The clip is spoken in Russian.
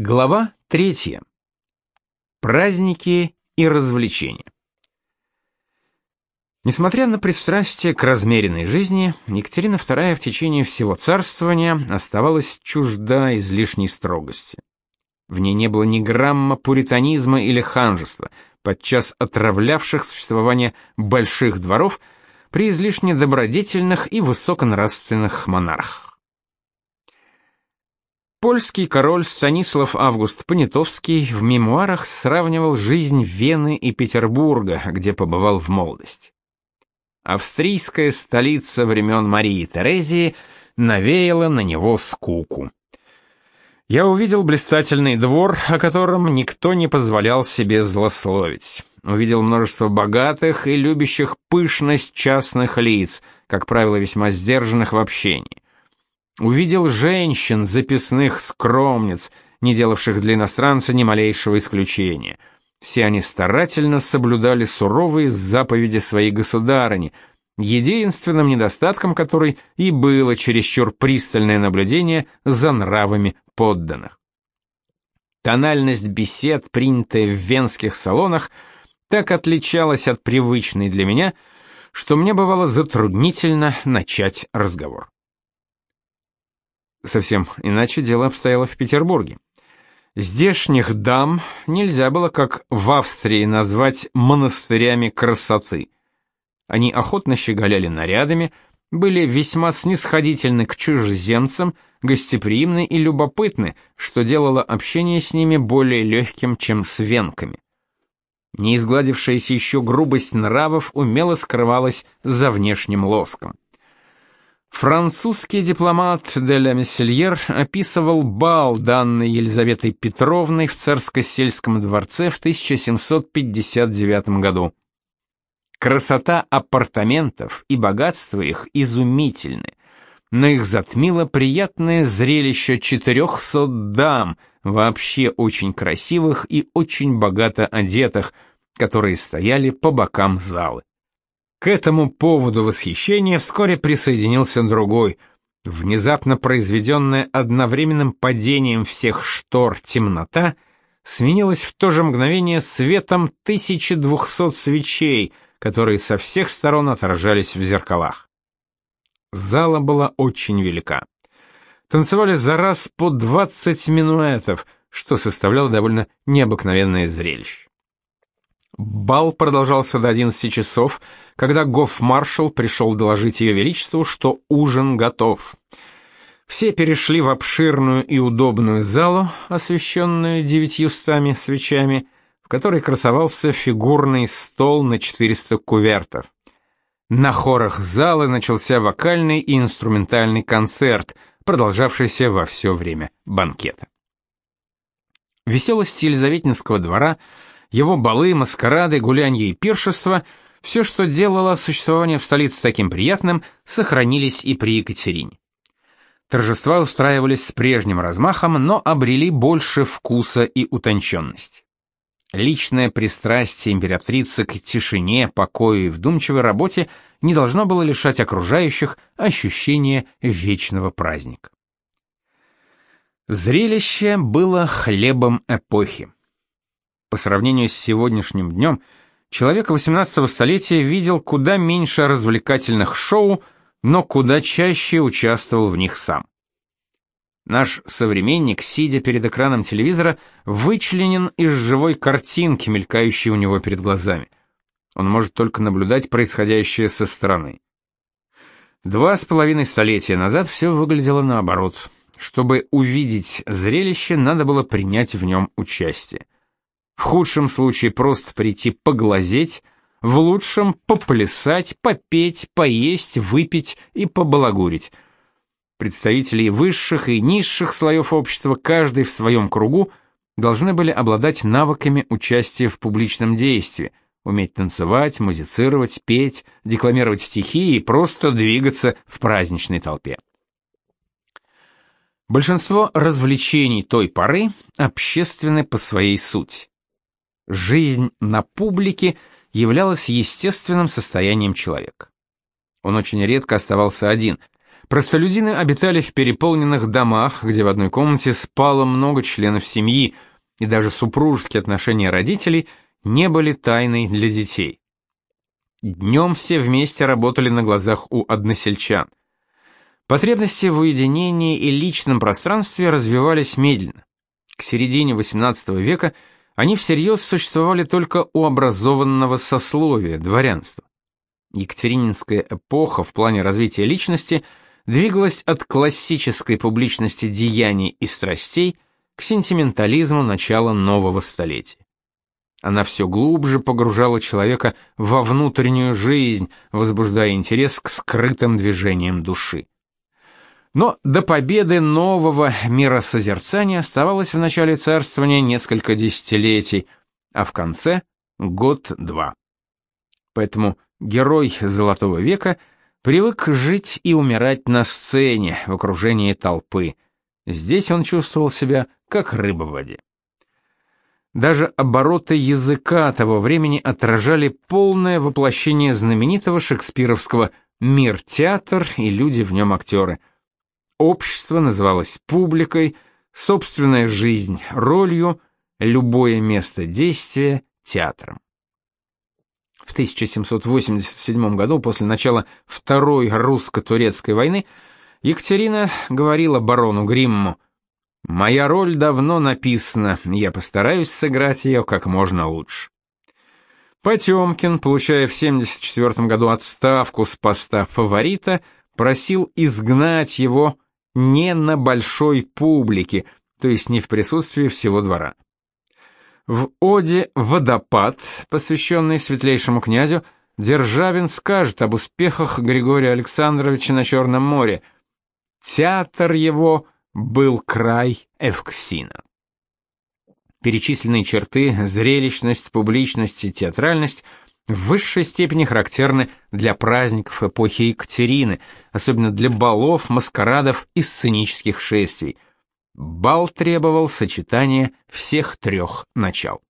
Глава 3. Праздники и развлечения. Несмотря на пристрастие к размеренной жизни, Екатерина II в течение всего царствования оставалась чужда излишней строгости. В ней не было ни грамма пуританизма или ханжества, подчас отравлявших существование больших дворов при излишне добродетельных и высоконравственных монархах. Польский король Станислав Август Понятовский в мемуарах сравнивал жизнь Вены и Петербурга, где побывал в молодости. Австрийская столица времен Марии Терезии навеяла на него скуку. Я увидел блистательный двор, о котором никто не позволял себе злословить. Увидел множество богатых и любящих пышность частных лиц, как правило, весьма сдержанных в общении. Увидел женщин, записных скромниц, не делавших для иностранца ни малейшего исключения. Все они старательно соблюдали суровые заповеди своей государыни, единственным недостатком которой и было чересчур пристальное наблюдение за нравами подданных. Тональность бесед, принятая в венских салонах, так отличалась от привычной для меня, что мне бывало затруднительно начать разговор. Совсем иначе дело обстояло в Петербурге. Здешних дам нельзя было, как в Австрии, назвать монастырями красоты. Они охотно щеголяли нарядами, были весьма снисходительны к чужеземцам, гостеприимны и любопытны, что делало общение с ними более легким, чем с венками. Неизгладившаяся еще грубость нравов умело скрывалась за внешним лоском. Французский дипломат де ла Мессельер описывал бал, данный Елизаветой Петровной в царско-сельском дворце в 1759 году. Красота апартаментов и богатство их изумительны, но их затмило приятное зрелище 400 дам, вообще очень красивых и очень богато одетых, которые стояли по бокам залы. К этому поводу восхищения вскоре присоединился другой. Внезапно произведенная одновременным падением всех штор темнота сменилась в то же мгновение светом 1200 свечей, которые со всех сторон отражались в зеркалах. Зала была очень велика. Танцевали за раз по 20 минуэтов, что составляло довольно необыкновенное зрелище. Бал продолжался до 11 часов, когда гофмаршал пришел доложить ее величеству, что ужин готов. Все перешли в обширную и удобную залу, освещенную девятьюстами свечами, в которой красовался фигурный стол на 400 кувертов. На хорах зала начался вокальный и инструментальный концерт, продолжавшийся во все время банкета. Веселость Елизаветинского двора — его балы, маскарады, гулянья и пиршества, все, что делало существование в столице таким приятным, сохранились и при Екатерине. Торжества устраивались с прежним размахом, но обрели больше вкуса и утонченность. Личное пристрастие императрицы к тишине, покою и вдумчивой работе не должно было лишать окружающих ощущения вечного праздника. Зрелище было хлебом эпохи. По сравнению с сегодняшним днем, человек 18-го столетия видел куда меньше развлекательных шоу, но куда чаще участвовал в них сам. Наш современник, сидя перед экраном телевизора, вычленен из живой картинки, мелькающей у него перед глазами. Он может только наблюдать происходящее со стороны. Два с половиной столетия назад все выглядело наоборот. Чтобы увидеть зрелище, надо было принять в нем участие. В худшем случае просто прийти поглазеть, в лучшем поплясать, попеть, поесть, выпить и побалагурить. Представители высших и низших слоев общества, каждый в своем кругу, должны были обладать навыками участия в публичном действии, уметь танцевать, музицировать, петь, декламировать стихи и просто двигаться в праздничной толпе. Большинство развлечений той поры общественны по своей сути. Жизнь на публике являлась естественным состоянием человека. Он очень редко оставался один. Простолюдины обитали в переполненных домах, где в одной комнате спало много членов семьи, и даже супружеские отношения родителей не были тайной для детей. Днем все вместе работали на глазах у односельчан. Потребности в уединении и личном пространстве развивались медленно. К середине XVIII века они всерьез существовали только у образованного сословия, дворянства. Екатерининская эпоха в плане развития личности двигалась от классической публичности деяний и страстей к сентиментализму начала нового столетия. Она все глубже погружала человека во внутреннюю жизнь, возбуждая интерес к скрытым движениям души. Но до победы нового миросозерцания оставалось в начале царствования несколько десятилетий, а в конце — год-два. Поэтому герой Золотого века привык жить и умирать на сцене, в окружении толпы. Здесь он чувствовал себя как рыба в воде. Даже обороты языка того времени отражали полное воплощение знаменитого шекспировского «мир-театр» и люди в нем актеры. Общество называлось публикой, собственная жизнь — ролью, любое место действия — театром. В 1787 году, после начала Второй русско-турецкой войны, Екатерина говорила барону Гримму — Моя роль давно написана, я постараюсь сыграть ее как можно лучше. Потемкин, получая в 74 году отставку с поста фаворита, просил изгнать его не на большой публике, то есть не в присутствии всего двора. В оде «Водопад», посвященной светлейшему князю, Державин скажет об успехах Григория Александровича на Черном море. Театр его — был край Эвксина. Перечисленные черты – зрелищность, публичность и театральность – в высшей степени характерны для праздников эпохи Екатерины, особенно для балов, маскарадов и сценических шествий. Бал требовал сочетания всех трех начал.